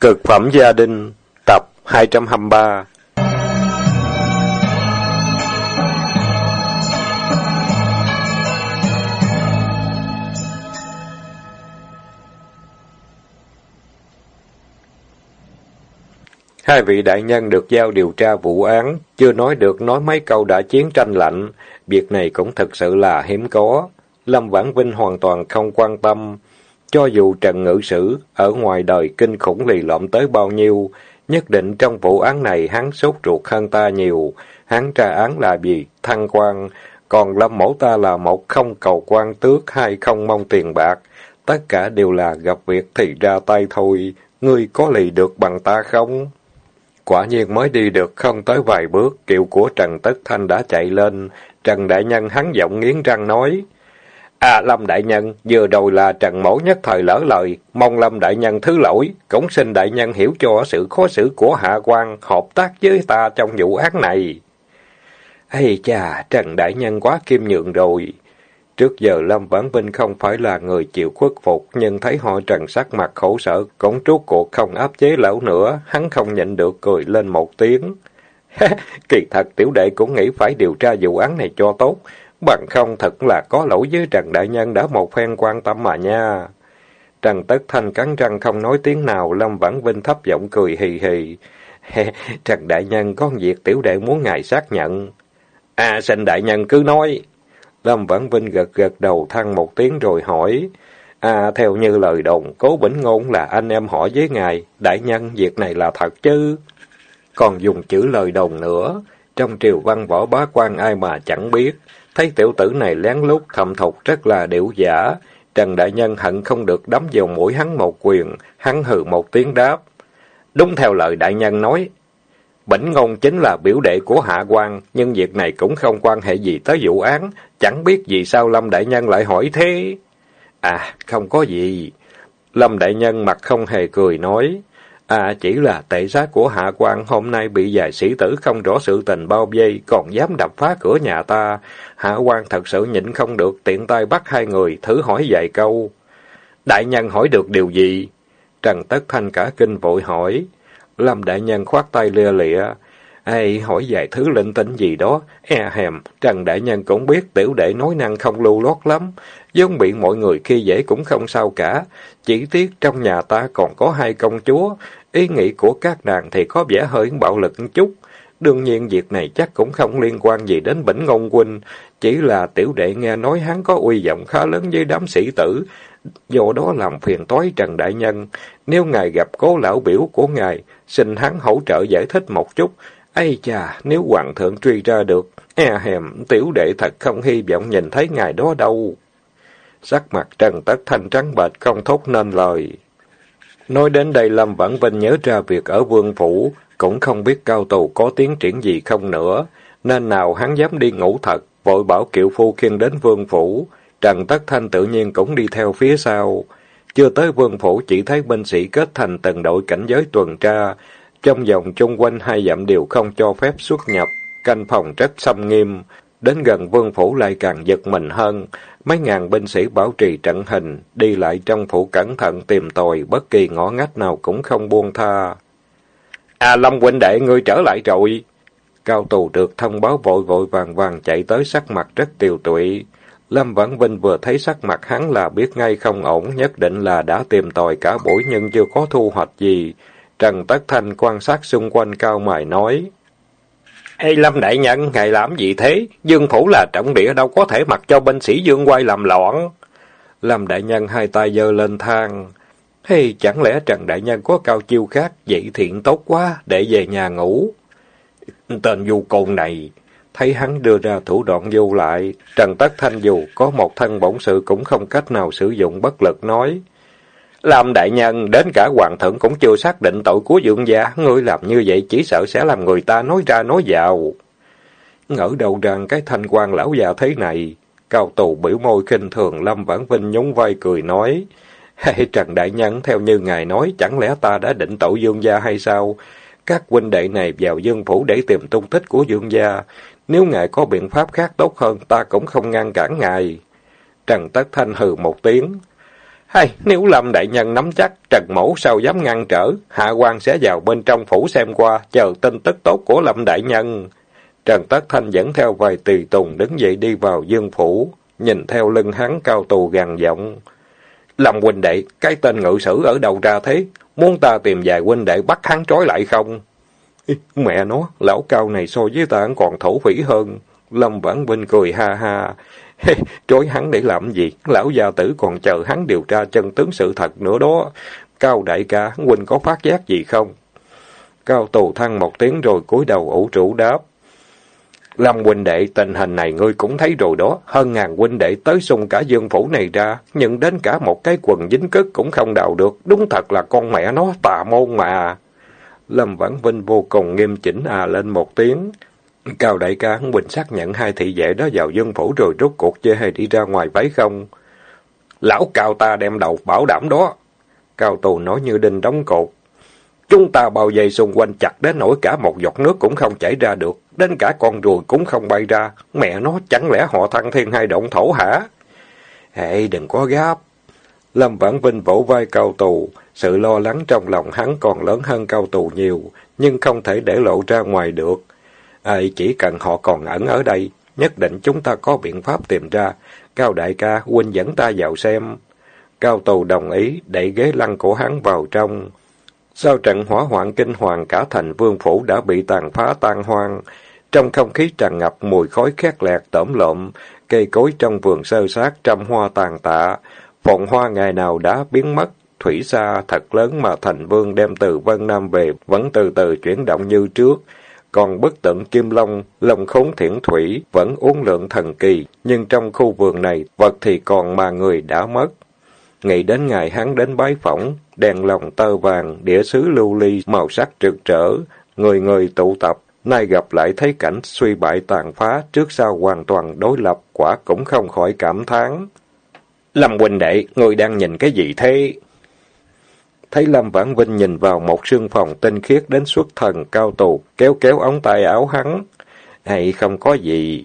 Cực phẩm gia đình, tập 223 Hai vị đại nhân được giao điều tra vụ án, chưa nói được nói mấy câu đã chiến tranh lạnh. Việc này cũng thật sự là hiếm có. Lâm Vãn Vinh hoàn toàn không quan tâm. Cho dù Trần Ngự Sử ở ngoài đời kinh khủng lì lộm tới bao nhiêu, nhất định trong vụ án này hắn sốt ruột hơn ta nhiều. Hắn tra án là gì? Thăng quan. Còn Lâm Mẫu ta là một không cầu quan tước, hai không mong tiền bạc. Tất cả đều là gặp việc thì ra tay thôi. Ngươi có lì được bằng ta không? Quả nhiên mới đi được không tới vài bước, kiệu của Trần Tất Thanh đã chạy lên. Trần Đại Nhân hắn giọng nghiến răng nói. À Lâm Đại Nhân, vừa rồi là Trần Mẫu nhất thời lỡ lời, mong Lâm Đại Nhân thứ lỗi, cũng xin Đại Nhân hiểu cho sự khó xử của Hạ quan hợp tác với ta trong vụ án này. Ây cha, Trần Đại Nhân quá kiêm nhượng rồi. Trước giờ Lâm Vãn Vinh không phải là người chịu khuất phục, nhưng thấy họ Trần sắc mặt khổ sở, cũng trút cuộc không áp chế lão nữa, hắn không nhịn được cười lên một tiếng. Kỳ thật tiểu đệ cũng nghĩ phải điều tra vụ án này cho tốt, Bằng không thật là có lỗi với Trần Đại Nhân đã một phen quan tâm mà nha. Trần Tất Thanh cắn răng không nói tiếng nào, Lâm Vãn Vinh thấp giọng cười hì hì. Trần Đại Nhân có việc tiểu đệ muốn ngài xác nhận. À, xin Đại Nhân cứ nói. Lâm Vãn Vinh gật gật đầu thăng một tiếng rồi hỏi. À, theo như lời đồn, Cố Bỉnh Ngôn là anh em họ với ngài. Đại Nhân, việc này là thật chứ? Còn dùng chữ lời đồn nữa. Trong triều văn võ bá quan ai mà chẳng biết. Thấy tiểu tử này lén lút thầm thục rất là điệu giả. Trần Đại Nhân hận không được đấm vào mũi hắn một quyền, hắn hừ một tiếng đáp. Đúng theo lời Đại Nhân nói, Bỉnh Ngôn chính là biểu đệ của Hạ quan, nhưng việc này cũng không quan hệ gì tới vụ án, chẳng biết vì sao Lâm Đại Nhân lại hỏi thế. À, không có gì. Lâm Đại Nhân mặt không hề cười nói, À, chỉ là tệ giá của hạ quan hôm nay bị vài sĩ tử không rõ sự tình bao vây, còn dám đập phá cửa nhà ta. Hạ quan thật sự nhịn không được, tiện tay bắt hai người, thử hỏi vài câu. Đại nhân hỏi được điều gì? Trần Tất Thanh cả kinh vội hỏi. Lâm đại nhân khoát tay lia lịa. Ê, hỏi vài thứ linh tinh gì đó, e hèm, Trần Đại Nhân cũng biết tiểu đệ nói năng không lưu lót lắm, giống bị mọi người khi dễ cũng không sao cả, chỉ tiếc trong nhà ta còn có hai công chúa, ý nghĩ của các nàng thì có vẻ hơi bạo lực một chút. Đương nhiên việc này chắc cũng không liên quan gì đến Bỉnh Ngôn Huynh, chỉ là tiểu đệ nghe nói hắn có uy vọng khá lớn với đám sĩ tử, do đó làm phiền toái Trần Đại Nhân. Nếu ngài gặp cố lão biểu của ngài, xin hắn hỗ trợ giải thích một chút, Ây chà, nếu hoàng thượng truy ra được, e hèm, tiểu đệ thật không hy vọng nhìn thấy ngài đó đâu. Sắc mặt Trần Tất Thanh trắng bệch không thốt nên lời. Nói đến đây Lâm Vãn Vinh nhớ ra việc ở vương phủ, cũng không biết cao tù có tiến triển gì không nữa, nên nào hắn dám đi ngủ thật, vội bảo kiệu phu khiêng đến vương phủ. Trần Tất Thanh tự nhiên cũng đi theo phía sau. Chưa tới vương phủ chỉ thấy binh sĩ kết thành từng đội cảnh giới tuần tra, trong vòng chung quanh hai dặm đều không cho phép xuất nhập, canh phòng rất xâm nghiêm. Đến gần vương phủ lại càng giật mình hơn, mấy ngàn binh sĩ bảo trì trận hình, đi lại trong phủ cẩn thận tìm tòi, bất kỳ ngõ ngách nào cũng không buông tha. À Lâm huynh đệ, ngươi trở lại rồi. Cao tù được thông báo vội vội vàng vàng chạy tới sắc mặt rất tiều tụy. Lâm Vãn Vinh vừa thấy sắc mặt hắn là biết ngay không ổn, nhất định là đã tìm tòi cả buổi nhưng chưa có thu hoạch gì. Trần Tất Thanh quan sát xung quanh cao mài nói. Ê Lâm Đại Nhân, ngài làm gì thế? Dương Phủ là trọng địa đâu có thể mặc cho binh sĩ Dương quay làm loạn. Lâm Đại Nhân hai tay giơ lên thang. Hey, chẳng lẽ Trần Đại Nhân có cao chiêu khác, vậy thiện tốt quá, để về nhà ngủ. Tên du côn này, thấy hắn đưa ra thủ đoạn vô lại, Trần Tất Thanh dù có một thân bổn sự cũng không cách nào sử dụng bất lực nói. Làm đại nhân, đến cả hoàng thượng cũng chưa xác định tội của dưỡng gia, ngươi làm như vậy chỉ sợ sẽ làm người ta nói ra nói vào. Ngỡ đầu rằng cái thanh quan lão già thế này, cao tù biểu môi khinh thường Lâm Vãn Vinh nhún vai cười nói, hay Trần Đại Nhân theo như ngài nói, chẳng lẽ ta đã định tội dương gia hay sao? Các huynh đệ này vào dương phủ để tìm tung tích của dương gia, nếu ngài có biện pháp khác tốt hơn, ta cũng không ngăn cản ngài. Trần Tất Thanh hừ một tiếng, hay, nếu Lâm Đại Nhân nắm chắc, Trần Mẫu sao dám ngăn trở, Hạ quan sẽ vào bên trong phủ xem qua, chờ tin tức tốt của Lâm Đại Nhân. Trần Tất Thanh dẫn theo vài tùy tùng đứng dậy đi vào dương phủ, nhìn theo lưng hắn cao tù gằn giọng. Lâm huynh đệ, cái tên ngự sử ở đâu ra thế? Muốn ta tìm vài huynh đệ bắt hắn trói lại không? Mẹ nó, lão cao này so với ta còn thổ phỉ hơn. Lâm Vãn Vinh cười ha ha. trối hắn để làm gì? Lão gia tử còn chờ hắn điều tra chân tướng sự thật nữa đó. Cao đại ca, huynh có phát giác gì không? Cao tù thăng một tiếng rồi cúi đầu ủ trụ đáp. Lâm huynh đệ, tình hình này ngươi cũng thấy rồi đó, hơn ngàn huynh đệ tới xung cả dương phủ này ra, nhưng đến cả một cái quần dính cất cũng không đào được, đúng thật là con mẹ nó tà môn mà. Lâm Vãn Vinh vô cùng nghiêm chỉnh à lên một tiếng. Cao đại ca hắn bình xác nhận hai thị vệ đó vào dân phủ rồi rốt cuộc chê hay đi ra ngoài phải không? Lão Cao ta đem đầu bảo đảm đó. Cao tù nói như đinh đóng cột. Chúng ta bao vây xung quanh chặt đến nỗi cả một giọt nước cũng không chảy ra được, đến cả con ruồi cũng không bay ra. Mẹ nó chẳng lẽ họ thăng thiên hai động thổ hả? Hệ đừng có gáp. Lâm Vãn Vinh vỗ vai cao tù, sự lo lắng trong lòng hắn còn lớn hơn cao tù nhiều, nhưng không thể để lộ ra ngoài được. Ai chỉ cần họ còn ẩn ở đây, nhất định chúng ta có biện pháp tìm ra. Cao đại ca, huynh dẫn ta vào xem. Cao tù đồng ý, đẩy ghế lăn của hắn vào trong. Sau trận hỏa hoạn kinh hoàng cả thành vương phủ đã bị tàn phá tan hoang. Trong không khí tràn ngập mùi khói khét lẹt tẩm lộm, cây cối trong vườn sơ sát trăm hoa tàn tạ. Phộng hoa ngày nào đã biến mất, thủy xa thật lớn mà thành vương đem từ Vân Nam về vẫn từ từ chuyển động như trước. Còn bức tượng Kim Long, lồng khốn thiển thủy vẫn uốn lượng thần kỳ, nhưng trong khu vườn này vật thì còn mà người đã mất. Nghĩ đến ngày hắn đến bái phỏng, đèn lồng tơ vàng, đĩa sứ lưu ly, màu sắc rực rỡ, người người tụ tập, nay gặp lại thấy cảnh suy bại tàn phá, trước sau hoàn toàn đối lập, quả cũng không khỏi cảm thán. Lâm huynh đệ, người đang nhìn cái gì thế? Thấy Lâm Vãn Vinh nhìn vào một sương phòng tinh khiết đến xuất thần cao tù, kéo kéo ống tay áo hắn. Hay không có gì.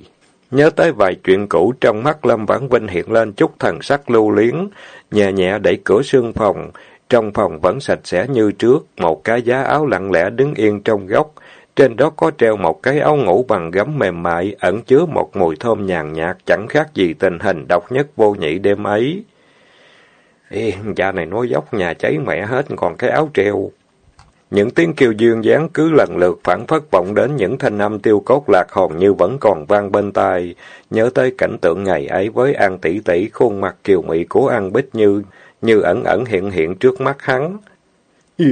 Nhớ tới vài chuyện cũ trong mắt Lâm Vãn Vinh hiện lên chút thần sắc lưu liếng, nhẹ nhẹ đẩy cửa sương phòng. Trong phòng vẫn sạch sẽ như trước, một cái giá áo lặng lẽ đứng yên trong góc. Trên đó có treo một cái áo ngủ bằng gấm mềm mại, ẩn chứa một mùi thơm nhàn nhạt, chẳng khác gì tình hình độc nhất vô nhị đêm ấy. Ê, cha này nói dốc nhà cháy mẹ hết, còn cái áo treo. Những tiếng kêu dương dáng cứ lần lượt phản phất vọng đến những thanh âm tiêu cốt lạc hồn như vẫn còn vang bên tai. Nhớ tới cảnh tượng ngày ấy với An tỷ tỷ khuôn mặt kiều mị của An Bích Như, như ẩn ẩn hiện hiện trước mắt hắn.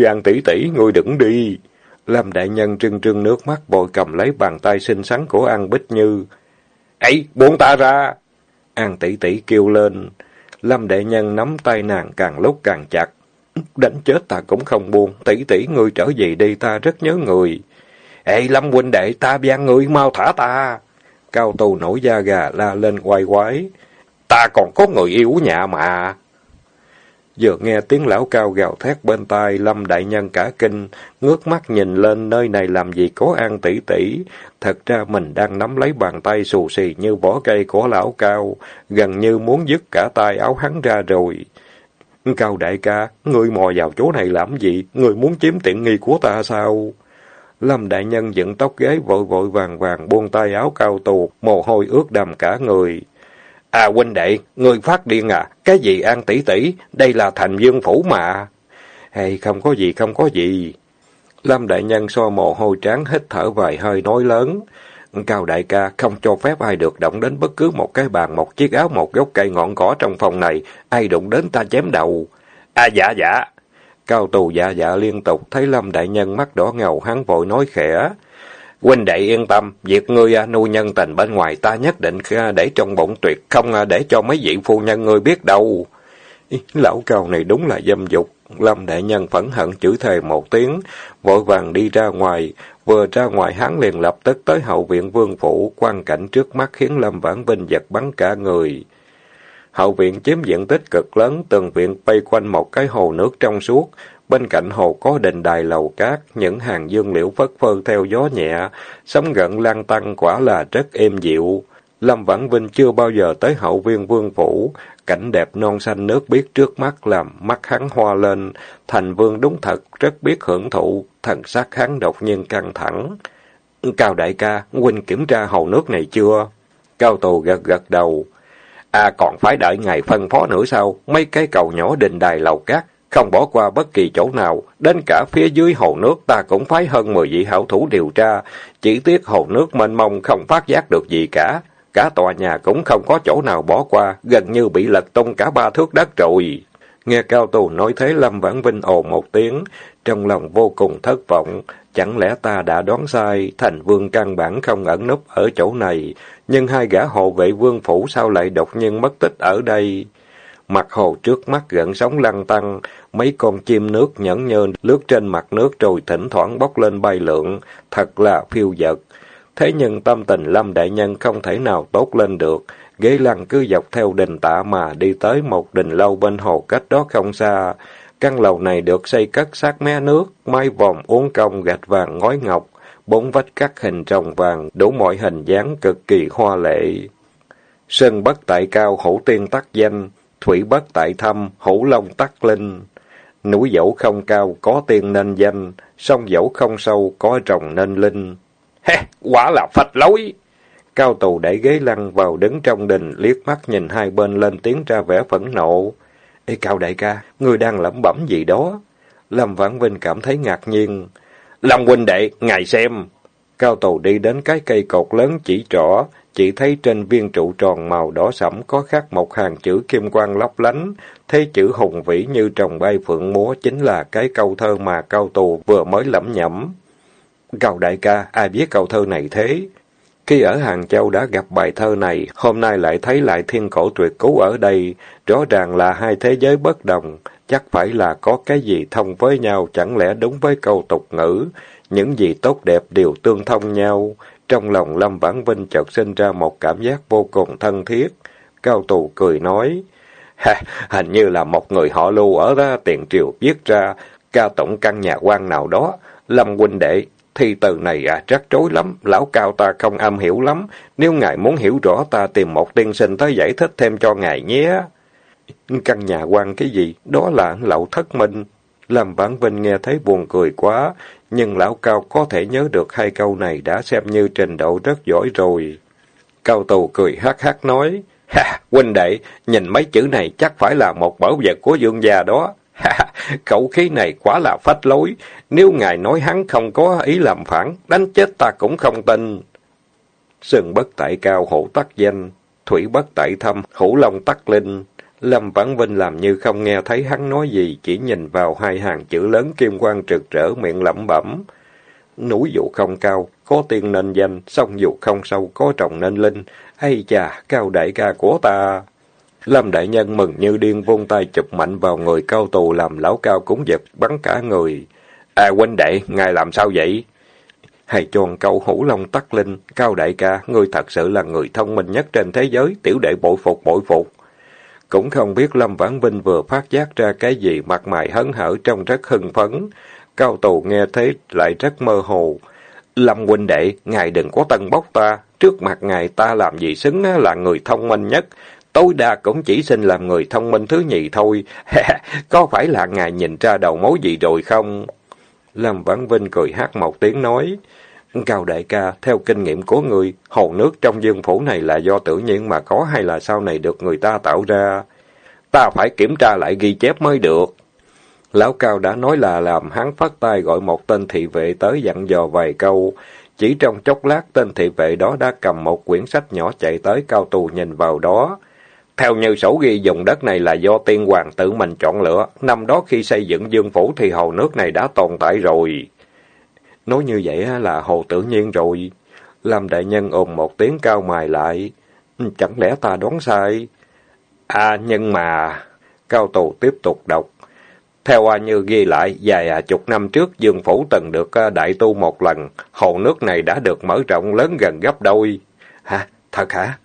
An tỷ tỷ, ngồi đừng đi. làm đại nhân trưng trưng nước mắt bội cầm lấy bàn tay xinh xắn của An Bích Như. ấy buông ta ra! An tỷ tỷ kêu lên. Lâm đệ nhân nắm tay nàng càng lúc càng chặt. Đánh chết ta cũng không buông, tỷ tỷ ngươi trở về đi ta rất nhớ người. Ê Lâm huynh đệ, ta ban ngươi mau thả ta. Cao tù nổi da gà la lên quay quái. Ta còn có người yêu nhà mà. Vừa nghe tiếng lão cao gào thét bên tai, Lâm đại nhân cả kinh, ngước mắt nhìn lên nơi này làm gì có an tỷ tỷ. Thật ra mình đang nắm lấy bàn tay xù xì như vỏ cây của lão cao, gần như muốn dứt cả tay áo hắn ra rồi. Cao đại ca, ngươi mò vào chỗ này làm gì? Ngươi muốn chiếm tiện nghi của ta sao? Lâm đại nhân dựng tóc ghế vội vội vàng vàng buông tay áo cao tù, mồ hôi ướt đầm cả người. À huynh đệ, người phát điên à? Cái gì an tỷ tỷ? Đây là thành dương phủ mà. Hay không có gì, không có gì. Lâm đại nhân so mồ hôi trán hít thở vài hơi nói lớn. Cao đại ca không cho phép ai được động đến bất cứ một cái bàn, một chiếc áo, một gốc cây ngọn cỏ trong phòng này. Ai đụng đến ta chém đầu. À dạ dạ. Cao tù dạ dạ liên tục, thấy Lâm đại nhân mắt đỏ ngầu, hắn vội nói khẽ. Huynh đệ yên tâm, việc ngươi à, nuôi nhân tình bên ngoài ta nhất định à, để trong bụng tuyệt, không à, để cho mấy vị phu nhân ngươi biết đâu. Lão cao này đúng là dâm dục. Lâm đại nhân phẫn hận chửi thề một tiếng, vội vàng đi ra ngoài. Vừa ra ngoài hắn liền lập tức tới hậu viện vương phủ, quan cảnh trước mắt khiến Lâm Vãn Vinh giật bắn cả người. Hậu viện chiếm diện tích cực lớn, từng viện bay quanh một cái hồ nước trong suốt. Bên cạnh hồ có đình đài lầu cát, những hàng dương liễu phất phơ theo gió nhẹ, sóng gần lan tăng quả là rất êm dịu. Lâm Vãn Vinh chưa bao giờ tới hậu viên vương phủ, cảnh đẹp non xanh nước biếc trước mắt làm mắt hắn hoa lên, thành vương đúng thật, rất biết hưởng thụ, thần sắc hắn đột nhiên căng thẳng. Cao đại ca, huynh kiểm tra hồ nước này chưa? Cao tù gật gật đầu. À còn phải đợi ngày phân phó nữa sao? Mấy cái cầu nhỏ đình đài lầu cát, không bỏ qua bất kỳ chỗ nào, đến cả phía dưới hồ nước ta cũng phái hơn mười vị hảo thủ điều tra, chỉ tiếc hồ nước mênh mông không phát giác được gì cả. Cả tòa nhà cũng không có chỗ nào bỏ qua, gần như bị lật tung cả ba thước đất rồi. Nghe Cao Tù nói thế Lâm Vãn Vinh ồ một tiếng, trong lòng vô cùng thất vọng. Chẳng lẽ ta đã đoán sai, thành vương căn bản không ẩn núp ở chỗ này, nhưng hai gã hộ vệ vương phủ sao lại đột nhiên mất tích ở đây? Mặt hồ trước mắt gần sóng lăn tăng, mấy con chim nước nhẫn nhơ lướt trên mặt nước rồi thỉnh thoảng bốc lên bay lượn, thật là phiêu dật. Thế nhưng tâm tình Lâm Đại Nhân không thể nào tốt lên được, ghế lăn cứ dọc theo đình tạ mà đi tới một đình lâu bên hồ cách đó không xa. Căn lầu này được xây cất sát mé nước, mái vòm uốn cong gạch vàng ngói ngọc, bốn vách cắt hình trồng vàng, đủ mọi hình dáng cực kỳ hoa lệ. sân bất tại cao hữu tiên tắc danh, thủy bất tại thâm, hữu long tắc linh. Núi dẫu không cao, có tiên nên danh, sông dẫu không sâu, có rồng nên linh. He, quả là phạch lối! Cao tù đẩy ghế lăn vào đứng trong đình, liếc mắt nhìn hai bên lên tiếng ra vẻ phẫn nộ. Ê Cao đại ca, người đang lẩm bẩm gì đó? Lâm Vãn Vinh cảm thấy ngạc nhiên. Lâm huynh đệ, ngài xem. Cao tù đi đến cái cây cột lớn chỉ trỏ, chỉ thấy trên viên trụ tròn màu đỏ sẫm có khắc một hàng chữ kim quang lấp lánh, thấy chữ hùng vĩ như trồng bay phượng múa chính là cái câu thơ mà cao tù vừa mới lẩm nhẩm. Cao đại ca, ai biết câu thơ này thế? Khi ở Hàng Châu đã gặp bài thơ này, hôm nay lại thấy lại thiên cổ tuyệt cú ở đây, rõ ràng là hai thế giới bất đồng, chắc phải là có cái gì thông với nhau, chẳng lẽ đúng với câu tục ngữ, những gì tốt đẹp đều tương thông nhau. Trong lòng Lâm Vãn Vinh chợt sinh ra một cảm giác vô cùng thân thiết. Cao Tù cười nói, ha, hình như là một người họ lưu ở đó tiền triều viết ra, ca tổng căn nhà quan nào đó. Lâm huynh đệ, Thi từ này à, rắc rối lắm, lão cao ta không am hiểu lắm. Nếu ngài muốn hiểu rõ ta tìm một tiên sinh tới giải thích thêm cho ngài nhé. Căn nhà quan cái gì? Đó là lậu thất minh. Làm bản vinh nghe thấy buồn cười quá, nhưng lão cao có thể nhớ được hai câu này đã xem như trình độ rất giỏi rồi. Cao tù cười hát hát nói, Ha, huynh đệ, nhìn mấy chữ này chắc phải là một bảo vật của dương gia đó. Ha, khẩu khí này quá là phách lối. Nếu ngài nói hắn không có ý làm phản, đánh chết ta cũng không tin. Sừng bất tại cao hổ tắc danh, thủy bất tại thâm, hữu long tắc linh. Lâm Vãn Vinh làm như không nghe thấy hắn nói gì, chỉ nhìn vào hai hàng chữ lớn kim quang trực trở miệng lẩm bẩm. Núi dụ không cao, có tiên nên danh, sông dụ không sâu, có trồng nên linh. Ây chà, cao đại ca của ta! Lâm Đại Nhân mừng như điên vung tay chụp mạnh vào người cao tù làm lão cao cũng giật bắn cả người. À huynh đệ, ngài làm sao vậy? Hay tròn câu hữu long tắc linh, cao đại ca, ngươi thật sự là người thông minh nhất trên thế giới, tiểu đệ bội phục bội phục. Cũng không biết Lâm Vãn Vinh vừa phát giác ra cái gì mặt mày hấn hở trông rất hưng phấn. Cao tù nghe thế lại rất mơ hồ. Lâm huynh đệ, ngài đừng có tân bốc ta, trước mặt ngài ta làm gì xứng là người thông minh nhất, tối đa cũng chỉ xin làm người thông minh thứ nhì thôi. Có phải là ngài nhìn ra đầu mối gì rồi không? Lâm Vãn Vinh cười hát một tiếng nói. Cao đại ca, theo kinh nghiệm của người, hồ nước trong dương phủ này là do tự nhiên mà có hay là sau này được người ta tạo ra? Ta phải kiểm tra lại ghi chép mới được. Lão Cao đã nói là làm hắn phát tay gọi một tên thị vệ tới dặn dò vài câu. Chỉ trong chốc lát tên thị vệ đó đã cầm một quyển sách nhỏ chạy tới cao tù nhìn vào đó. Theo như sổ ghi dùng đất này là do tiên hoàng tự mình chọn lựa, năm đó khi xây dựng dương phủ thì hồ nước này đã tồn tại rồi. Nói như vậy là hồ tự nhiên rồi. Lâm đại nhân ồn một tiếng cao mài lại. Ừ, chẳng lẽ ta đoán sai? À nhưng mà... Cao tù tiếp tục đọc. Theo A Như ghi lại, vài à chục năm trước Dương Phủ từng được à, đại tu một lần, hồ nước này đã được mở rộng lớn gần gấp đôi. Hả? Thật hả?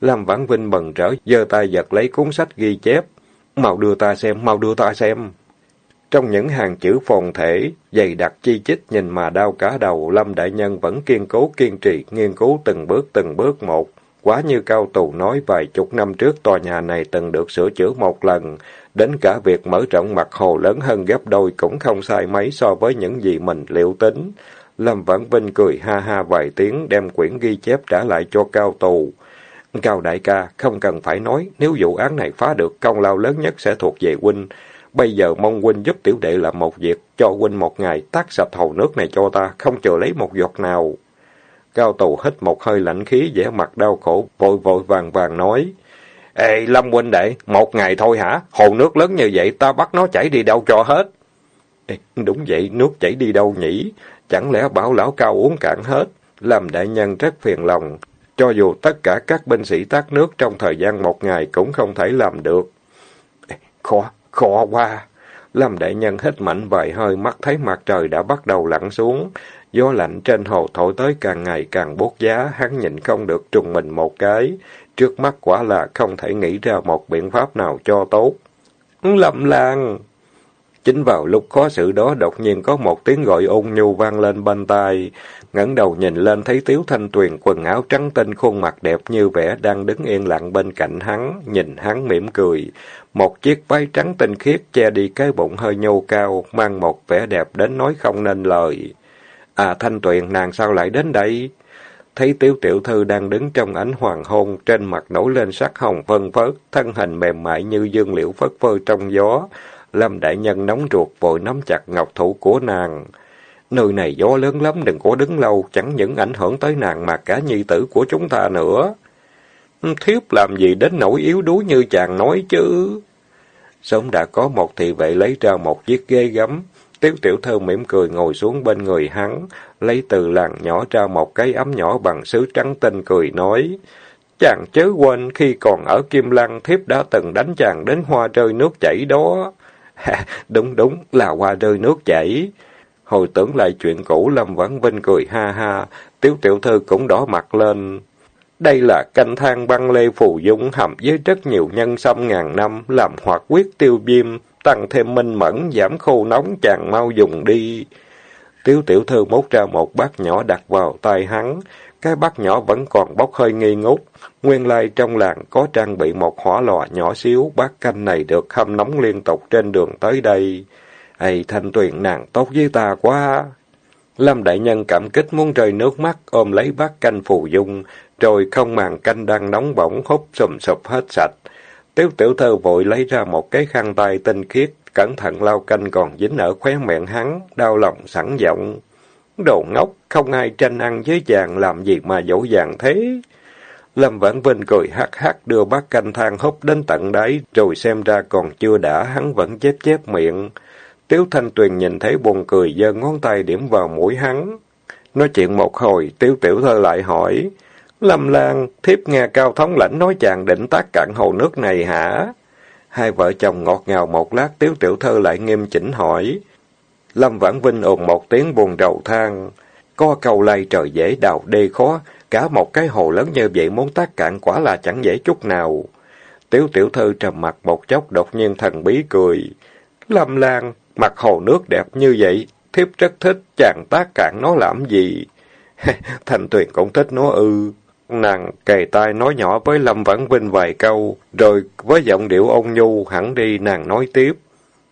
Lâm Vãn Vinh bần trở, giơ tay giật lấy cuốn sách ghi chép. Mau đưa ta xem, mau đưa ta xem. Trong những hàng chữ phồn thể, dày đặc chi chích nhìn mà đau cả đầu, Lâm Đại Nhân vẫn kiên cố kiên trì, nghiên cứu từng bước từng bước một. Quá như cao tù nói vài chục năm trước tòa nhà này từng được sửa chữa một lần, đến cả việc mở rộng mặt hồ lớn hơn gấp đôi cũng không sai mấy so với những gì mình liệu tính. Lâm Vãn Vinh cười ha ha vài tiếng đem quyển ghi chép trả lại cho cao tù. Cao đại ca, không cần phải nói, nếu vụ án này phá được, công lao lớn nhất sẽ thuộc về huynh. Bây giờ mong huynh giúp tiểu đệ làm một việc, cho huynh một ngày tắt sạch hồ nước này cho ta, không chờ lấy một giọt nào. Cao tù hít một hơi lạnh khí, vẻ mặt đau khổ, vội vội vàng vàng nói. Ê, Lâm huynh đệ, một ngày thôi hả? Hồ nước lớn như vậy, ta bắt nó chảy đi đâu cho hết. Ê, đúng vậy, nước chảy đi đâu nhỉ? Chẳng lẽ bảo lão cao uống cạn hết? Làm đại nhân rất phiền lòng. Cho dù tất cả các binh sĩ tát nước trong thời gian một ngày cũng không thể làm được. Ê, khó, khó quá. Lâm đại nhân hít mạnh vài hơi mắt thấy mặt trời đã bắt đầu lặn xuống. Gió lạnh trên hồ thổi tới càng ngày càng bốt giá, hắn nhịn không được trùng mình một cái. Trước mắt quả là không thể nghĩ ra một biện pháp nào cho tốt. Lâm Lan! Chính vào lúc khó xử đó đột nhiên có một tiếng gọi ôn nhu vang lên bên tai ngẩng đầu nhìn lên thấy Tiếu Thanh Tuyền quần áo trắng tinh khuôn mặt đẹp như vẻ đang đứng yên lặng bên cạnh hắn, nhìn hắn mỉm cười. Một chiếc váy trắng tinh khiết che đi cái bụng hơi nhô cao, mang một vẻ đẹp đến nói không nên lời. À Thanh Tuyền nàng sao lại đến đây? Thấy Tiếu Tiểu Thư đang đứng trong ánh hoàng hôn, trên mặt nổi lên sắc hồng phân phớt, thân hình mềm mại như dương liễu phất phơ trong gió. Lâm Đại Nhân nóng ruột vội nắm chặt ngọc thủ của nàng. Nơi này gió lớn lắm, đừng có đứng lâu, chẳng những ảnh hưởng tới nàng mà cả nhi tử của chúng ta nữa. Thiếp làm gì đến nỗi yếu đuối như chàng nói chứ? Sớm đã có một thị vệ lấy ra một chiếc ghế gấm. Tiếu tiểu thơ mỉm cười ngồi xuống bên người hắn, lấy từ làng nhỏ ra một cái ấm nhỏ bằng sứ trắng tinh cười nói. Chàng chớ quên khi còn ở Kim Lăng thiếp đã từng đánh chàng đến hoa rơi nước chảy đó. đúng đúng là hoa rơi nước chảy. Hồi tưởng lại chuyện cũ Lâm Vãn Vinh cười ha ha, Tiếu tiểu thư cũng đỏ mặt lên. Đây là canh thang băng lê phù dung hầm với rất nhiều nhân sâm ngàn năm, làm hoạt quyết tiêu viêm, tăng thêm minh mẫn, giảm khô nóng, chàng mau dùng đi. Tiếu tiểu thư mốt ra một bát nhỏ đặt vào tay hắn, cái bát nhỏ vẫn còn bốc hơi nghi ngút. Nguyên lai trong làng có trang bị một hỏa lò nhỏ xíu, bát canh này được hâm nóng liên tục trên đường tới đây. Ây, thanh tuyền nàng tốt với ta quá. Lâm đại nhân cảm kích muốn rơi nước mắt, ôm lấy bát canh phù dung, rồi không màng canh đang nóng bỏng hút sùm sụp hết sạch. Tiếu tiểu thơ vội lấy ra một cái khăn tay tinh khiết, cẩn thận lau canh còn dính ở khóe miệng hắn, đau lòng sẵn giọng. Đồ ngốc, không ai tranh ăn với chàng làm gì mà dỗ dàng thế. Lâm Vãn Vinh cười hắc hắc đưa bát canh than hút đến tận đáy, rồi xem ra còn chưa đã, hắn vẫn chép chép miệng. Tiếu Thanh Tuyền nhìn thấy buồn cười, giơ ngón tay điểm vào mũi hắn. Nói chuyện một hồi, Tiếu Tiểu Thơ lại hỏi, Lâm Lan, thiếp nghe cao thống lãnh nói chàng định tác cạn hồ nước này hả? Hai vợ chồng ngọt ngào một lát, Tiếu Tiểu Thơ lại nghiêm chỉnh hỏi. Lâm Vãn Vinh ồn một tiếng buồn đầu than. Có cầu lay trời dễ đào đê khó, cả một cái hồ lớn như vậy muốn tác cạn quả là chẳng dễ chút nào. Tiếu Tiểu Thư trầm mặt một chốc đột nhiên thần bí cười. Lâm Lan, mặt hồ nước đẹp như vậy, thiếp rất thích, chàng tác cạn nó làm gì? Thành Tuyền cũng thích nó ư. Nàng kề tai nói nhỏ với Lâm Vãn Vinh vài câu, rồi với giọng điệu ôn nhu hẳn đi nàng nói tiếp.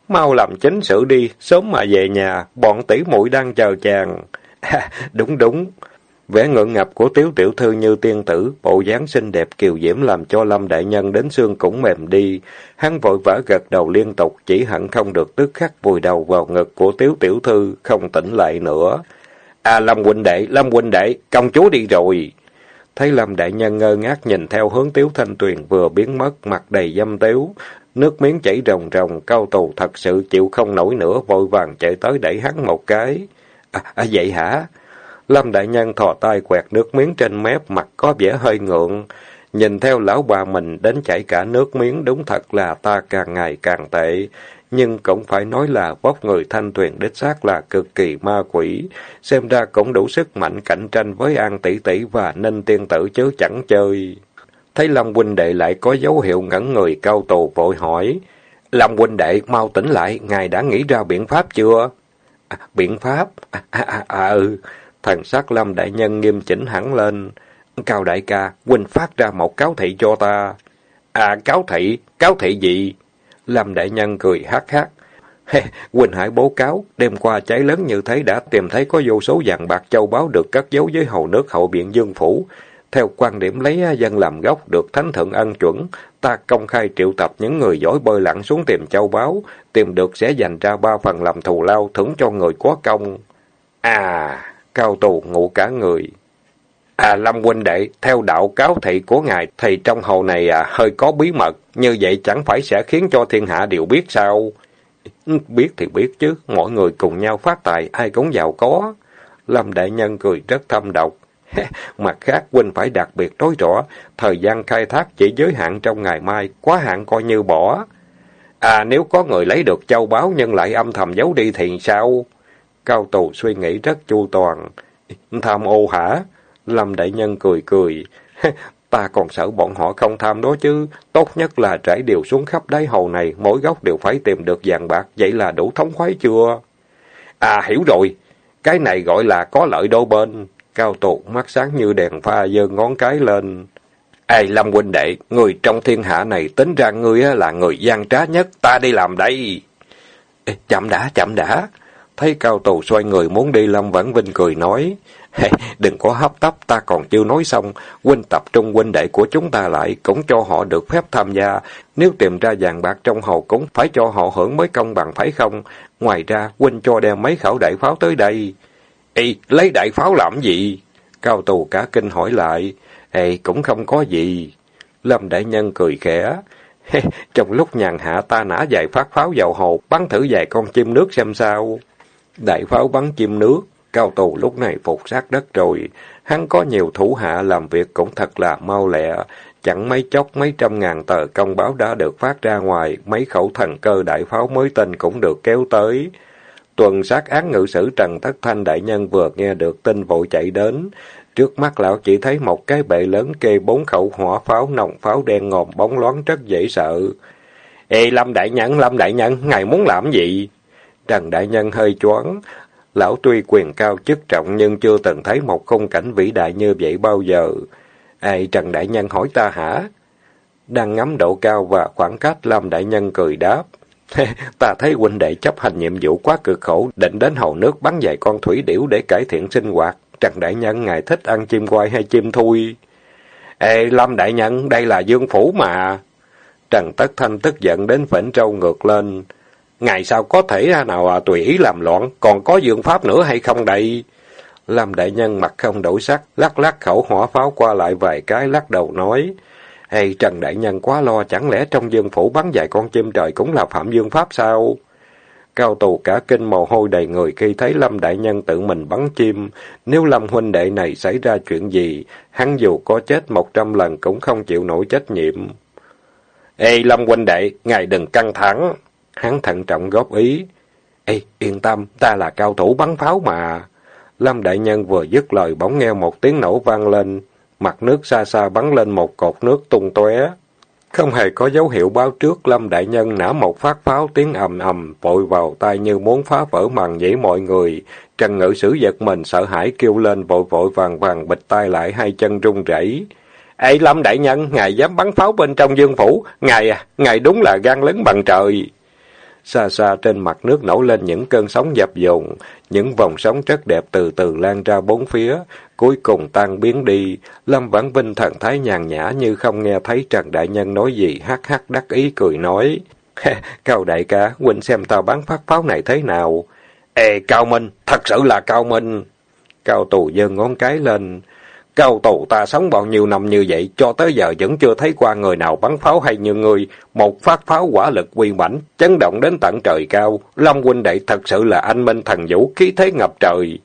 Mau làm chính sự đi, sớm mà về nhà, bọn tỷ muội đang chờ chàng. đúng đúng. Vẻ ngượng ngập của tiếu tiểu thư như tiên tử, bộ dáng xinh đẹp kiều diễm làm cho Lâm Đại Nhân đến xương cũng mềm đi. Hắn vội vã gật đầu liên tục, chỉ hẳn không được tức khắc vùi đầu vào ngực của tiếu tiểu thư, không tỉnh lại nữa. À Lâm huynh đệ, Lâm huynh đệ, công chúa đi rồi. Thấy Lâm Đại Nhân ngơ ngác nhìn theo hướng Tiếu Thanh Tuyền vừa biến mất, mặt đầy dâm tiếu. Nước miếng chảy rồng rồng, cao tù thật sự chịu không nổi nữa, vội vàng chạy tới đẩy hắn một cái. À, à vậy hả? Lâm Đại Nhân thò tay quẹt nước miếng trên mép, mặt có vẻ hơi ngượng. Nhìn theo lão bà mình đến chảy cả nước miếng, đúng thật là ta càng ngày càng tệ nhưng cũng phải nói là vóc người thanh tuyền đích xác là cực kỳ ma quỷ, xem ra cũng đủ sức mạnh cạnh tranh với An tỷ tỷ và Ninh tiên tử chứ chẳng chơi. Thấy Lâm huynh đệ lại có dấu hiệu ngẩn người cao tù vội hỏi, Lâm huynh đệ mau tỉnh lại, ngài đã nghĩ ra biện pháp chưa? À, biện pháp? À, à, à, à, ừ. Thần sắc Lâm đại nhân nghiêm chỉnh hẳn lên. Cao đại ca, huynh phát ra một cáo thị cho ta. À, cáo thị? Cáo thị gì? Lâm đại nhân cười hát hát. Quỳnh Hải bố cáo, đêm qua cháy lớn như thế đã tìm thấy có vô số vàng bạc châu báu được cất giấu dưới hầu nước hậu biện dương phủ. Theo quan điểm lấy dân làm gốc được thánh thượng ân chuẩn, ta công khai triệu tập những người giỏi bơi lặn xuống tìm châu báu, tìm được sẽ dành ra ba phần làm thù lao thưởng cho người có công. À, cao tù ngủ cả người. À Lâm huynh đệ, theo đạo cáo thị của ngài thì trong hồ này à, hơi có bí mật, như vậy chẳng phải sẽ khiến cho thiên hạ đều biết sao? Biết thì biết chứ, mọi người cùng nhau phát tài, ai cũng giàu có. Lâm đại nhân cười rất thâm độc. Mặt khác, huynh phải đặc biệt nói rõ, thời gian khai thác chỉ giới hạn trong ngày mai, quá hạn coi như bỏ. À, nếu có người lấy được châu báu nhưng lại âm thầm giấu đi thì sao? Cao tù suy nghĩ rất chu toàn. Tham ô hả? Lâm đại nhân cười cười. Ta còn sợ bọn họ không tham đó chứ. Tốt nhất là trải đều xuống khắp đáy hồ này, mỗi góc đều phải tìm được vàng bạc, vậy là đủ thống khoái chưa? À, hiểu rồi. Cái này gọi là có lợi đôi bên. Cao tột mắt sáng như đèn pha giơ ngón cái lên. Ê Lâm huynh đệ, người trong thiên hạ này tính ra ngươi là người gian trá nhất, ta đi làm đây. Ê, chậm đã, chậm đã. Thấy cao tù xoay người muốn đi Lâm Vãn Vinh cười nói. Hey, đừng có hấp tấp, ta còn chưa nói xong. Huynh tập trung huynh đệ của chúng ta lại, cũng cho họ được phép tham gia. Nếu tìm ra vàng bạc trong hồ cũng phải cho họ hưởng mới công bằng phải không? Ngoài ra, huynh cho đem mấy khẩu đại pháo tới đây. Ê, lấy đại pháo làm gì? Cao tù cả kinh hỏi lại. Ê, cũng không có gì. Lâm đại nhân cười khẽ. Trong lúc nhàn hạ ta nã vài phát pháo vào hồ, bắn thử vài con chim nước xem sao. Đại pháo bắn chim nước, cao tù lúc này phục sát đất rồi. Hắn có nhiều thủ hạ làm việc cũng thật là mau lẹ. Chẳng mấy chốc mấy trăm ngàn tờ công báo đã được phát ra ngoài, mấy khẩu thần cơ đại pháo mới tên cũng được kéo tới. Tuần sát án ngự sử Trần Tất Thanh đại nhân vừa nghe được tin vội chạy đến. Trước mắt lão chỉ thấy một cái bệ lớn kê bốn khẩu hỏa pháo nòng pháo đen ngòm bóng loáng rất dễ sợ. Ê Lâm Đại Nhân, Lâm Đại Nhân, ngài muốn làm gì? Trần Đại Nhân hơi choáng. Lão tuy quyền cao chức trọng nhưng chưa từng thấy một khung cảnh vĩ đại như vậy bao giờ. Ai Trần Đại Nhân hỏi ta hả? Đang ngắm độ cao và khoảng cách Lâm Đại Nhân cười đáp. ta thấy huynh đệ chấp hành nhiệm vụ quá cực khổ, định đến hồ nước bắn vài con thủy điểu để cải thiện sinh hoạt. Trần Đại Nhân, ngài thích ăn chim quay hay chim thui? Ê, Lâm Đại Nhân, đây là Dương Phủ mà. Trần Tất Thanh tức giận đến phỉnh trâu ngược lên ngày sau có thể nào à, tùy ý làm loạn, còn có dương pháp nữa hay không đây? Lâm Đại Nhân mặt không đổi sắc, lắc lắc khẩu hỏa pháo qua lại vài cái, lắc đầu nói. Ê, Trần Đại Nhân quá lo, chẳng lẽ trong dương phủ bắn vài con chim trời cũng là phạm dương pháp sao? Cao tù cả kinh mồ hôi đầy người khi thấy Lâm Đại Nhân tự mình bắn chim. Nếu Lâm huynh đệ này xảy ra chuyện gì, hắn dù có chết một trăm lần cũng không chịu nổi trách nhiệm. Ê Lâm huynh đệ, ngài đừng căng thẳng. Hắn thận trọng góp ý. Ê, yên tâm, ta là cao thủ bắn pháo mà. Lâm Đại Nhân vừa dứt lời bỗng nghe một tiếng nổ vang lên. Mặt nước xa xa bắn lên một cột nước tung tóe. Không hề có dấu hiệu báo trước, Lâm Đại Nhân nã một phát pháo tiếng ầm ầm, vội vào tay như muốn phá vỡ màn nhĩ mọi người. Trần Ngự Sử giật mình sợ hãi kêu lên vội vội vàng vàng bịch tay lại hai chân run rẩy. Ê Lâm Đại Nhân, ngài dám bắn pháo bên trong dương phủ, ngài à, ngài đúng là gan lớn bằng trời. Xa xa trên mặt nước nổi lên những cơn sóng dập dồn, những vòng sóng rất đẹp từ từ lan ra bốn phía, cuối cùng tan biến đi. Lâm Vãn Vinh thần thái nhàn nhã như không nghe thấy Trần Đại Nhân nói gì, hắc hắc đắc ý cười nói. Cao đại ca, huynh xem tao bắn phát pháo này thế nào? Ê, Cao Minh, thật sự là Cao Minh. Cao Tù giơ ngón cái lên. Cao tù ta sống bao nhiêu năm như vậy, cho tới giờ vẫn chưa thấy qua người nào bắn pháo hay như ngươi. Một phát pháo quả lực quy mãnh, chấn động đến tận trời cao. Long huynh đệ thật sự là anh minh thần vũ, khí thế ngập trời.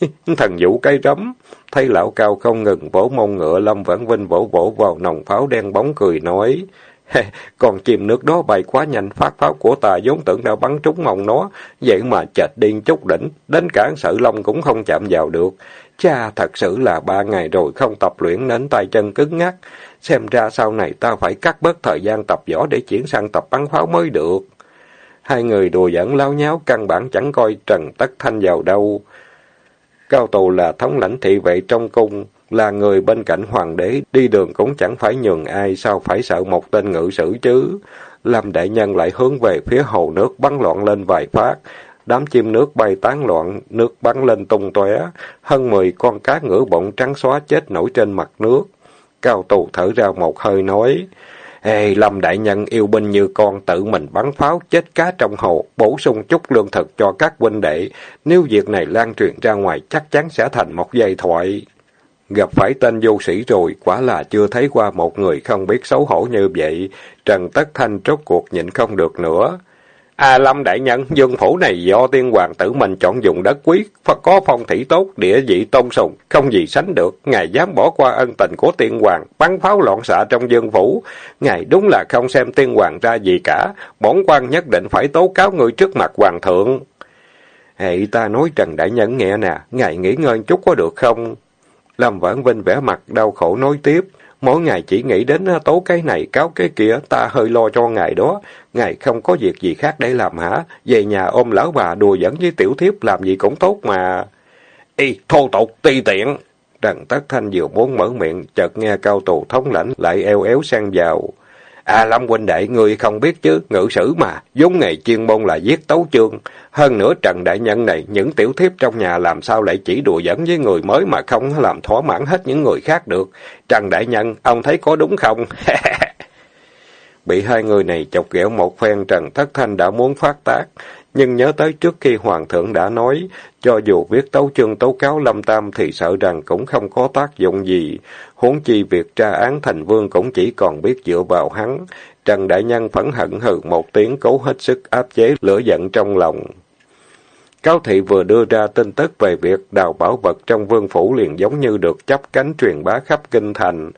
thần vũ cái rắm. Thấy lão cao không ngừng vỗ mông ngựa, Lâm Vãn Vinh vỗ vỗ vào nòng pháo đen bóng cười nói. Còn chìm nước đó bay quá nhanh, phát pháo của ta vốn tưởng đã bắn trúng mông nó, vậy mà chệch điên chút đỉnh, đến cả sợ long cũng không chạm vào được. Cha, thật sự là ba ngày rồi không tập luyện nên tay chân cứng ngắc. Xem ra sau này ta phải cắt bớt thời gian tập võ để chuyển sang tập bắn pháo mới được. Hai người đùa giỡn lao nháo, căn bản chẳng coi Trần Tất Thanh vào đâu. Cao tù là thống lãnh thị vệ trong cung, là người bên cạnh hoàng đế, đi đường cũng chẳng phải nhường ai, sao phải sợ một tên ngự sử chứ. Lâm đại nhân lại hướng về phía hồ nước bắn loạn lên vài phát. Đám chim nước bay tán loạn, nước bắn lên tung tóe, hơn mười con cá ngửa bụng trắng xóa chết nổi trên mặt nước. Cao tù thở ra một hơi nói, Ê, Lâm Đại Nhân yêu binh như con tự mình bắn pháo chết cá trong hồ, bổ sung chút lương thực cho các huynh đệ. Nếu việc này lan truyền ra ngoài chắc chắn sẽ thành một dây thoại. Gặp phải tên vô sĩ rồi, quả là chưa thấy qua một người không biết xấu hổ như vậy. Trần Tất Thanh rốt cuộc nhịn không được nữa. A Lâm đại nhân, dương phủ này do tiên hoàng tử mình chọn dùng đất quý, có phong thủy tốt, địa vị tôn sùng, không gì sánh được. Ngài dám bỏ qua ân tình của tiên hoàng, bắn pháo loạn xạ trong dương phủ. Ngài đúng là không xem tiên hoàng ra gì cả, bổn quan nhất định phải tố cáo người trước mặt hoàng thượng. Hệ ta nói Trần Đại Nhân nghe nè, ngài nghỉ ngơi chút có được không? Lâm Vãn Vinh vẻ mặt đau khổ nói tiếp. Mỗi ngày chỉ nghĩ đến tố cái này, cáo cái kia, ta hơi lo cho ngài đó. Ngài không có việc gì khác để làm hả? Về nhà ôm lão bà đùa dẫn với tiểu thiếp làm gì cũng tốt mà. Y, thô tục, ti tiện. Trần Tất Thanh vừa muốn mở miệng, chợt nghe cao tù thống lãnh lại eo éo sang vào. À Lâm huynh đệ, người không biết chứ, ngự sử mà, vốn nghề chuyên môn là viết tấu chương. Hơn nữa Trần Đại Nhân này, những tiểu thiếp trong nhà làm sao lại chỉ đùa dẫn với người mới mà không làm thỏa mãn hết những người khác được. Trần Đại Nhân, ông thấy có đúng không? Bị hai người này chọc ghẹo một phen Trần Thất Thanh đã muốn phát tác, nhưng nhớ tới trước khi Hoàng thượng đã nói, cho dù viết tấu chương tố cáo Lâm Tam thì sợ rằng cũng không có tác dụng gì. Huống chi việc tra án thành vương cũng chỉ còn biết dựa vào hắn. Trần Đại Nhân phẫn hận hừ một tiếng cố hết sức áp chế lửa giận trong lòng. Cao thị vừa đưa ra tin tức về việc đào bảo vật trong vương phủ liền giống như được chấp cánh truyền bá khắp kinh thành.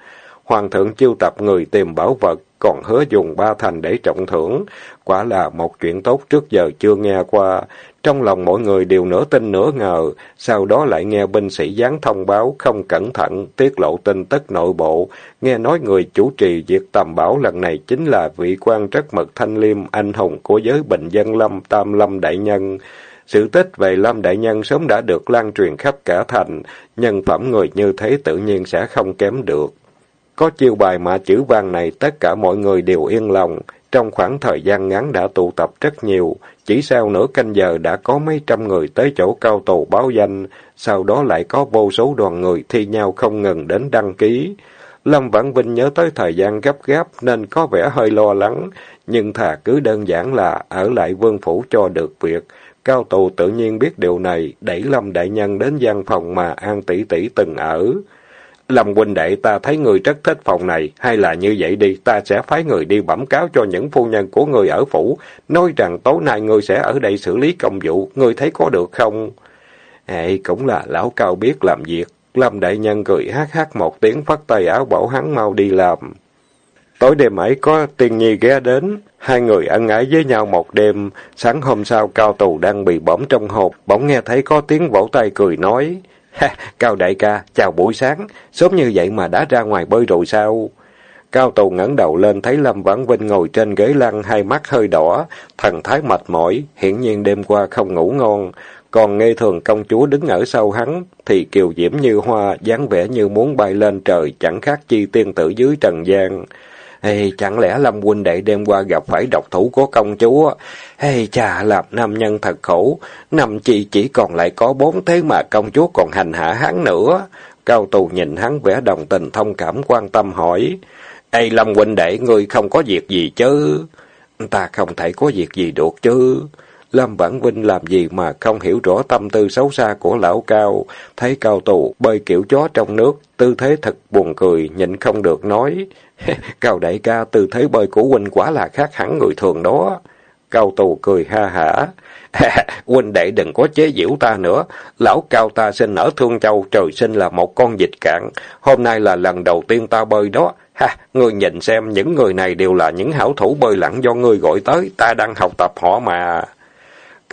Hoàng thượng chiêu tập người tìm bảo vật, còn hứa dùng ba thành để trọng thưởng. Quả là một chuyện tốt trước giờ chưa nghe qua. Trong lòng mọi người đều nửa tin nửa ngờ, sau đó lại nghe binh sĩ gián thông báo không cẩn thận, tiết lộ tin tức nội bộ. Nghe nói người chủ trì việc tầm bảo lần này chính là vị quan rất mật thanh liêm, anh hùng của giới bình dân lâm, tam lâm đại nhân. Sự tích về Lâm Đại Nhân sớm đã được lan truyền khắp cả thành, nhân phẩm người như thế tự nhiên sẽ không kém được. Có chiêu bài mã chữ vàng này tất cả mọi người đều yên lòng, trong khoảng thời gian ngắn đã tụ tập rất nhiều, chỉ sau nửa canh giờ đã có mấy trăm người tới chỗ cao tù báo danh, sau đó lại có vô số đoàn người thi nhau không ngừng đến đăng ký. Lâm Vãn Vinh nhớ tới thời gian gấp gáp nên có vẻ hơi lo lắng, nhưng thà cứ đơn giản là ở lại vương phủ cho được việc. Cao tù tự nhiên biết điều này, đẩy Lâm Đại Nhân đến gian phòng mà An tỷ tỷ từng ở. Lâm huynh đệ ta thấy người rất thích phòng này, hay là như vậy đi, ta sẽ phái người đi bẩm cáo cho những phu nhân của người ở phủ, nói rằng tối nay người sẽ ở đây xử lý công vụ, người thấy có được không? Hệ cũng là lão cao biết làm việc, Lâm đại nhân cười hát hát một tiếng phát tay áo bảo hắn mau đi làm. Tối đêm ấy có tiên nhi ghé đến, hai người ăn ái với nhau một đêm, sáng hôm sau cao tù đang bị bỏm trong hộp, bỗng nghe thấy có tiếng vỗ tay cười nói. Ha, Cao đại ca, chào buổi sáng, sớm như vậy mà đã ra ngoài bơi rồi sao? Cao tù ngẩng đầu lên thấy Lâm Vãn Vinh ngồi trên ghế lăn, hai mắt hơi đỏ, thần thái mệt mỏi, hiển nhiên đêm qua không ngủ ngon. Còn nghe thường công chúa đứng ở sau hắn, thì kiều diễm như hoa, dáng vẻ như muốn bay lên trời, chẳng khác chi tiên tử dưới trần gian. Hey, chẳng lẽ Lâm huynh đệ đêm qua gặp phải độc thủ của công chúa? Hey, chà, làm nam nhân thật khổ. Năm chi chỉ còn lại có bốn thế mà công chúa còn hành hạ hắn nữa. Cao tù nhìn hắn vẻ đồng tình thông cảm quan tâm hỏi. Ê, Lâm huynh đệ, ngươi không có việc gì chứ? Ta không thể có việc gì được chứ. Lâm Vãn Vinh làm gì mà không hiểu rõ tâm tư xấu xa của lão cao. Thấy cao tù bơi kiểu chó trong nước, tư thế thật buồn cười, nhịn không được nói. Cao đại ca, tư thế bơi của huynh quả là khác hẳn người thường đó. Cao tù cười ha hả. huynh đệ đừng có chế giễu ta nữa. Lão cao ta sinh ở Thương Châu, trời sinh là một con dịch cạn. Hôm nay là lần đầu tiên ta bơi đó. Ha, ngươi nhìn xem, những người này đều là những hảo thủ bơi lặn do ngươi gọi tới. Ta đang học tập họ mà.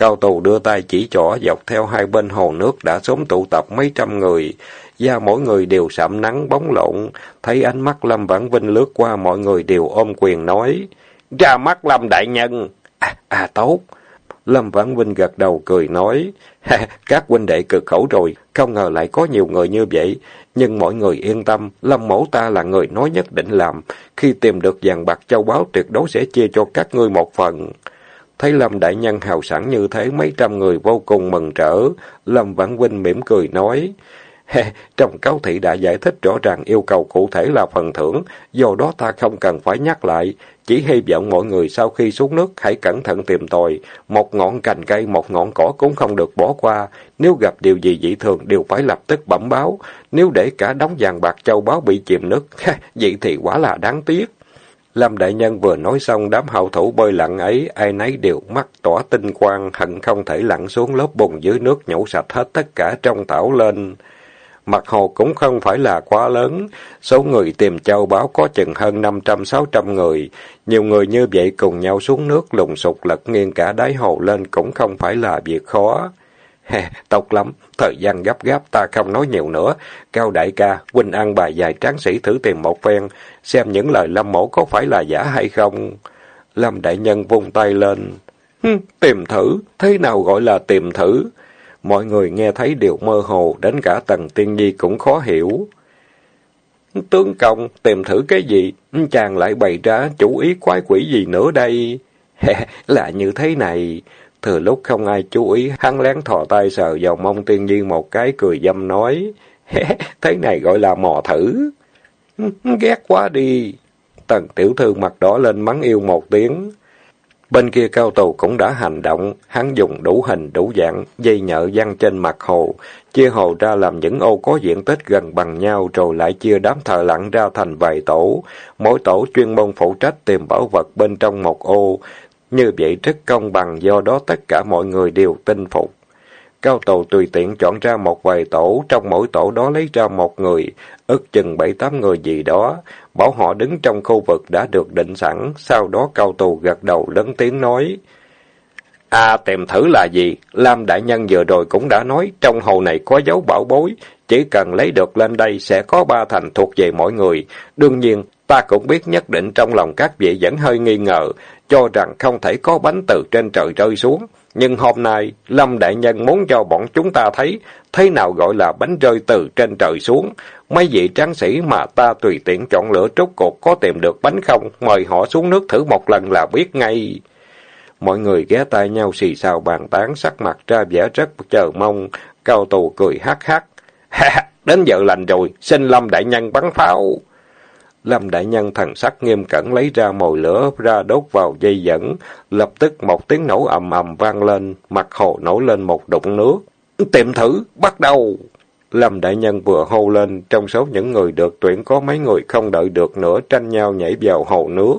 Cao tù đưa tay chỉ trỏ dọc theo hai bên hồ nước đã sớm tụ tập mấy trăm người. Da mỗi người đều sạm nắng bóng lộn. Thấy ánh mắt Lâm Vãn Vinh lướt qua mọi người đều ôm quyền nói. Ra mắt Lâm Đại Nhân. À, à tốt. Lâm Vãn Vinh gật đầu cười nói, các huynh đệ cực khổ rồi, không ngờ lại có nhiều người như vậy. Nhưng mọi người yên tâm, Lâm mẫu ta là người nói nhất định làm. Khi tìm được vàng bạc châu báu tuyệt đối sẽ chia cho các ngươi một phần. Thấy Lâm Đại Nhân hào sảng như thế, mấy trăm người vô cùng mừng rỡ. Lâm Vãn Vinh mỉm cười nói, trong cáo thị đã giải thích rõ ràng yêu cầu cụ thể là phần thưởng, do đó ta không cần phải nhắc lại. Chỉ hy vọng mọi người sau khi xuống nước hãy cẩn thận tìm tòi. Một ngọn cành cây, một ngọn cỏ cũng không được bỏ qua. Nếu gặp điều gì dị thường đều phải lập tức bẩm báo. Nếu để cả đống vàng bạc châu báu bị chìm nước, vậy thì quá là đáng tiếc. Lâm Đại Nhân vừa nói xong đám hậu thủ bơi lặn ấy, ai nấy đều mắt tỏa tinh quang, hận không thể lặn xuống lớp bùn dưới nước nhổ sạch hết tất cả trong tảo lên. Mặt hồ cũng không phải là quá lớn, số người tìm châu báo có chừng hơn năm trăm sáu trăm người. Nhiều người như vậy cùng nhau xuống nước lùng sục lật nghiêng cả đáy hồ lên cũng không phải là việc khó. Tộc lắm, thời gian gấp gáp ta không nói nhiều nữa. Cao đại ca, huynh ăn bài dài tráng sĩ thử tìm một phen, xem những lời lâm mổ có phải là giả hay không. Lâm đại nhân vung tay lên. tìm thử, thế nào gọi là tìm thử? Mọi người nghe thấy đều mơ hồ, đến cả tầng Tiên Nhi cũng khó hiểu. Tướng công, tìm thử cái gì? Chàng lại bày ra chủ ý quái quỷ gì nữa đây? là như thế này. Thừa lúc không ai chú ý, hắn lén thò tay sờ vào mông Tiên nhiên một cái cười dâm nói. thế này gọi là mò thử. Ghét quá đi. Tần tiểu thư mặt đỏ lên mắng yêu một tiếng. Bên kia cao tù cũng đã hành động, hắn dùng đủ hình đủ dạng, dây nhợ văng trên mặt hồ, chia hồ ra làm những ô có diện tích gần bằng nhau rồi lại chia đám thợ lặn ra thành vài tổ. Mỗi tổ chuyên môn phụ trách tìm bảo vật bên trong một ô. Như vậy rất công bằng do đó tất cả mọi người đều tin phục. Cao tù tùy tiện chọn ra một vài tổ, trong mỗi tổ đó lấy ra một người, ước chừng bảy tám người gì đó, bảo họ đứng trong khu vực đã được định sẵn, sau đó cao tù gật đầu lớn tiếng nói. À, tìm thử là gì? Lam Đại Nhân vừa rồi cũng đã nói, trong hồ này có dấu bảo bối, chỉ cần lấy được lên đây sẽ có ba thành thuộc về mọi người. Đương nhiên, ta cũng biết nhất định trong lòng các vị vẫn hơi nghi ngờ, cho rằng không thể có bánh từ trên trời rơi xuống. Nhưng hôm nay, Lâm Đại Nhân muốn cho bọn chúng ta thấy, thế nào gọi là bánh rơi từ trên trời xuống. Mấy vị tráng sĩ mà ta tùy tiện chọn lựa trúc cột có tìm được bánh không, mời họ xuống nước thử một lần là biết ngay. Mọi người ghé tay nhau xì xào bàn tán, sắc mặt ra vẻ rất chờ mong, cao tù cười hắc hắc. Ha, đến giờ lành rồi, xin Lâm Đại Nhân bắn pháo. Lâm Đại Nhân thần sắc nghiêm cẩn lấy ra mồi lửa ra đốt vào dây dẫn, lập tức một tiếng nổ ầm ầm vang lên, mặt hồ nổi lên một đụng nước. Tìm thử, bắt đầu! Lâm Đại Nhân vừa hô lên, trong số những người được tuyển có mấy người không đợi được nữa tranh nhau nhảy vào hồ nước.